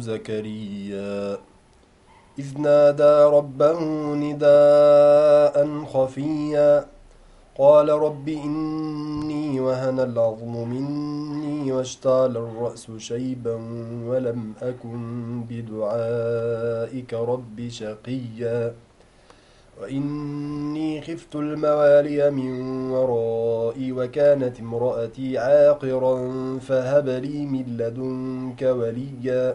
زكريا. إذ نادى ربه نداء خفيا. قال رب إني وهن العظم مني واشتعل الرأس شيبا ولم أكن بدعائك رب شقيا. وإني خفت الموالي من ورائي وكانت امرأتي عاقرا فهب لي من لدنك وليا.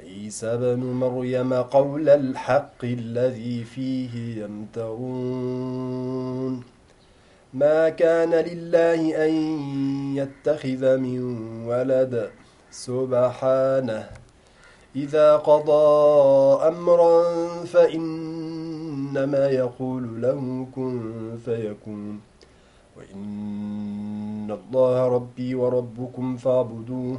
عيسى بن مريم قول الحق الذي فيه يمترون. ما كان لله أن يتخذ من ولد سبحانه. إذا قضى أمرا فإنما يقول له كن فيكون. وإن الله ربي وربكم فاعبدوه.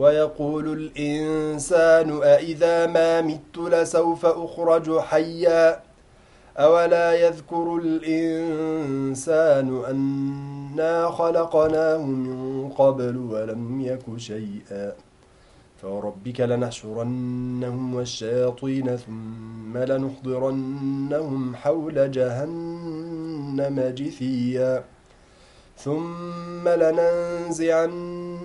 ويقول الإنسان أإذا ما مت لسوف أخرج حيا أولا يذكر الإنسان أنا خلقناه من قبل ولم يك شيئا فوربك لنحشرنهم والشياطين ثم لنحضرنهم حول جهنم جثيا ثم لننزعن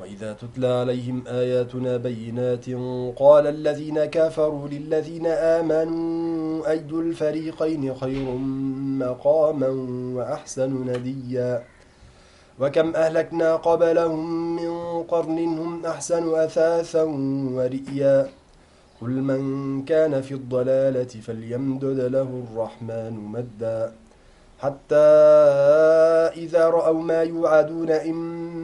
وإذا تتلى عليهم آياتنا بينات قال الذين كفروا للذين آمنوا أي الفريقين خير مقاما وأحسن نديا وكم أهلكنا قبلهم من قرن هم أحسن أثاثا ورئيا قل من كان في الضلالة فليمدد له الرحمن مدا حتى إذا رأوا ما يوعدون إما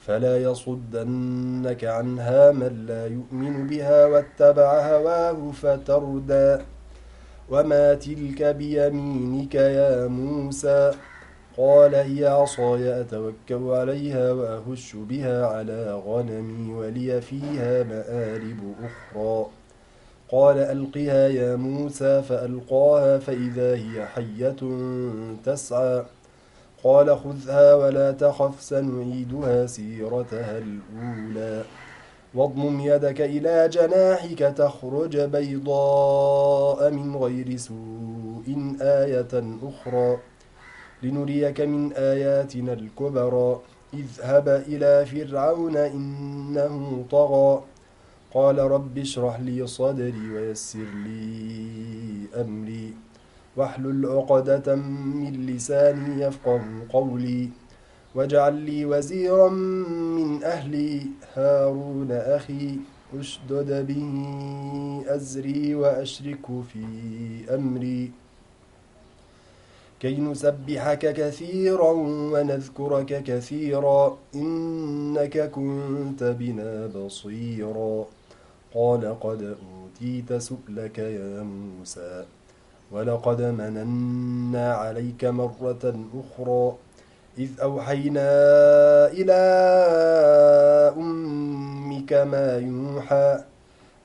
فلا يصدنك عنها من لا يؤمن بها واتبع هواه فتردى. وما تلك بيمينك يا موسى؟ قال هي عصاي أتوكل عليها وأهش بها على غنمي ولي فيها مآرب أخرى. قال ألقها يا موسى فألقاها فإذا هي حية تسعى. قال خذها ولا تخف سنعيدها سيرتها الأولى. واضمم يدك إلى جناحك تخرج بيضاء من غير سوء آية أخرى. لنريك من آياتنا الكبرى. اذهب إلى فرعون إنه طغى. قال رب اشرح لي صدري ويسر لي أمري. واحلل عقدة من لساني يفقه قولي واجعل لي وزيرا من أهلي. هارون أخي أشدد به أزري وأشركه في أمري. كي نسبحك كثيرا ونذكرك كثيرا إنك كنت بنا بصيرا. قال قد أوتيت سؤلك يا موسى. ولقد مننا عليك مرة أخرى إذ أوحينا إلى أمك ما يوحى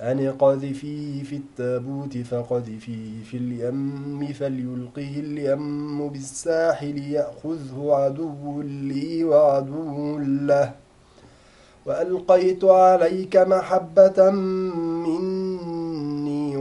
أن قذفيه في التابوت فقذفيه في اليم فليلقه اليم بالساحل يأخذه عدو لي وعدو له وألقيت عليك محبة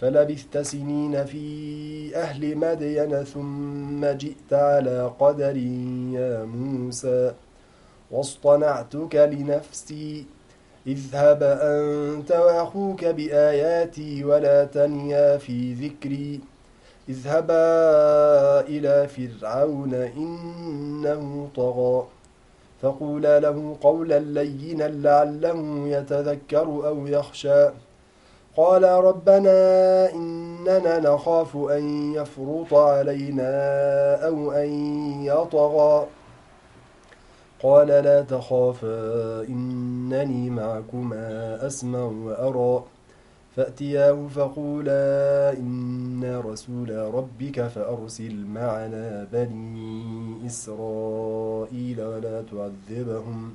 فلبثت سنين في أهل مدين ثم جئت على قدر يا موسى واصطنعتك لنفسي. اذهب أنت وأخوك بآياتي ولا تنيا في ذكري. اذهبا إلى فرعون إنه طغى. فقولا له قولا لينا لعله يتذكر أو يخشى. قال ربنا إننا نخاف أن يفرط علينا أو أن يطغى. قال لا تخافا إنني معكما أسمع وأرى. فأتياه فقولا إنا رسول ربك فأرسل معنا بني إسرائيل ولا تعذبهم.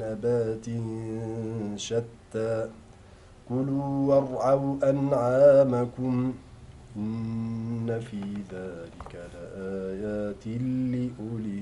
نبات شتى. كلوا وارعوا أنعامكم إن في ذلك لآيات لأولي